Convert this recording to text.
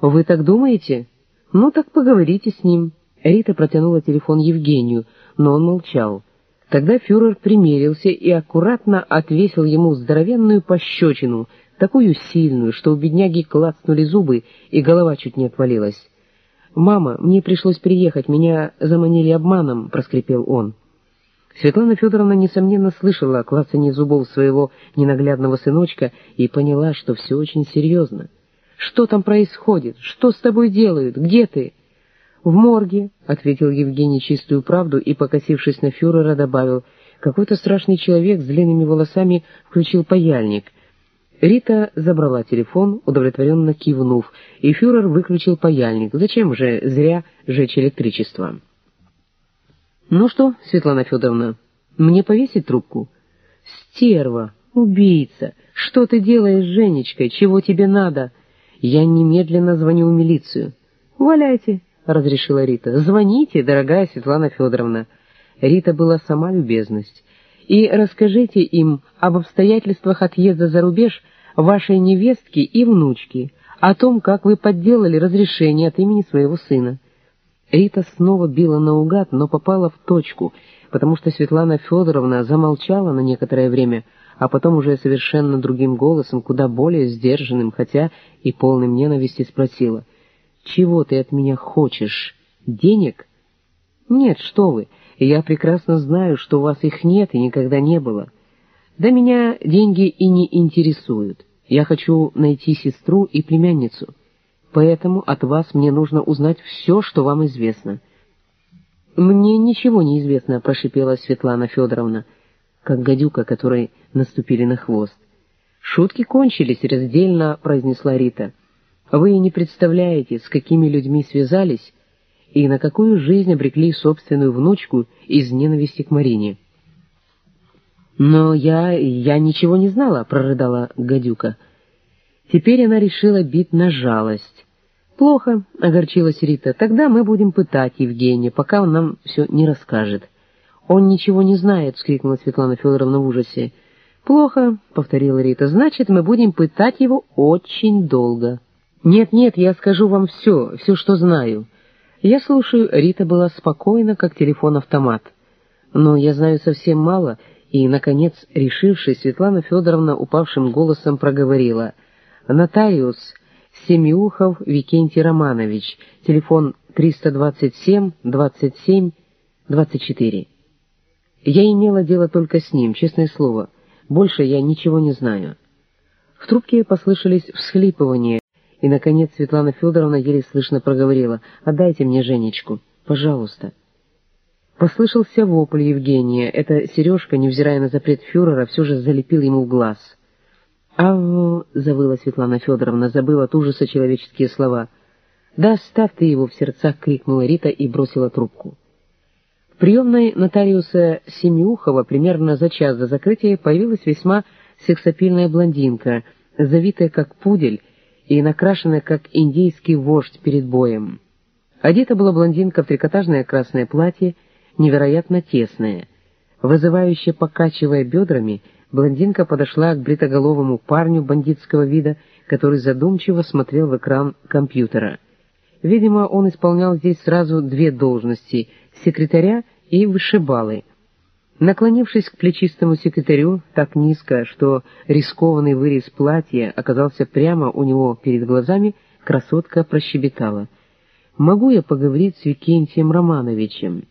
Вы так думаете? Ну так поговорите с ним. Рита протянула телефон Евгению, но он молчал. Тогда фюрер примерился и аккуратно отвесил ему здоровенную пощечину, такую сильную, что у бедняги клацнули зубы, и голова чуть не отвалилась. «Мама, мне пришлось приехать, меня заманили обманом», — проскрипел он. Светлана Федоровна, несомненно, слышала о клацании зубов своего ненаглядного сыночка и поняла, что все очень серьезно. «Что там происходит? Что с тобой делают? Где ты?» «В морге», — ответил Евгений чистую правду и, покосившись на фюрера, добавил, «какой-то страшный человек с длинными волосами включил паяльник». Рита забрала телефон, удовлетворенно кивнув, и фюрер выключил паяльник. Зачем же зря жечь электричество? «Ну что, Светлана Федоровна, мне повесить трубку?» «Стерва! Убийца! Что ты делаешь с Женечкой? Чего тебе надо?» «Я немедленно звоню в милицию». «Валяйте!» — разрешила Рита. «Звоните, дорогая Светлана Федоровна». Рита была сама любезность. «И расскажите им об обстоятельствах отъезда за рубеж вашей невестки и внучки, о том, как вы подделали разрешение от имени своего сына». Рита снова била наугад, но попала в точку, потому что Светлана Федоровна замолчала на некоторое время, а потом уже совершенно другим голосом, куда более сдержанным, хотя и полным ненависти, спросила, «Чего ты от меня хочешь? Денег?» «Нет, что вы, я прекрасно знаю, что у вас их нет и никогда не было. Да меня деньги и не интересуют. Я хочу найти сестру и племянницу» поэтому от вас мне нужно узнать все, что вам известно». «Мне ничего не известно», — прошипела Светлана Федоровна, как гадюка, которой наступили на хвост. «Шутки кончились», — раздельно произнесла Рита. «Вы не представляете, с какими людьми связались и на какую жизнь обрекли собственную внучку из ненависти к Марине». «Но я... я ничего не знала», — прорыдала гадюка. Теперь она решила бить на жалость. «Плохо», — огорчилась Рита, — «тогда мы будем пытать Евгения, пока он нам все не расскажет». «Он ничего не знает», — вскрикнула Светлана Федоровна в ужасе. «Плохо», — повторила Рита, — «значит, мы будем пытать его очень долго». «Нет-нет, я скажу вам все, все, что знаю». Я слушаю, Рита была спокойна, как телефон-автомат. Но я знаю совсем мало, и, наконец, решившись, Светлана Федоровна упавшим голосом проговорила. «Нотариус...» Семиухов Викентий Романович, телефон 327-27-24. Я имела дело только с ним, честное слово, больше я ничего не знаю. В трубке послышались всхлипывания, и, наконец, Светлана Федоровна еле слышно проговорила, «Отдайте мне Женечку, пожалуйста». Послышался вопль Евгения, эта сережка, невзирая на запрет фюрера, все же залепил ему в глаз — «Ау!» — завыла Светлана Федоровна, забыла от ужаса человеческие слова. «Да оставь ты его!» — в сердцах крикнула Рита и бросила трубку. В приемной нотариуса Семиухова примерно за час до закрытия появилась весьма сексапильная блондинка, завитая как пудель и накрашенная как индейский вождь перед боем. Одета была блондинка в трикотажное красное платье, невероятно тесное. Вызывающе покачивая бедрами — блондинка подошла к бритоголовому парню бандитского вида, который задумчиво смотрел в экран компьютера. Видимо, он исполнял здесь сразу две должности — секретаря и вышибалы. Наклонившись к плечистому секретарю так низко, что рискованный вырез платья оказался прямо у него перед глазами, красотка прощебетала. «Могу я поговорить с Викентием Романовичем?»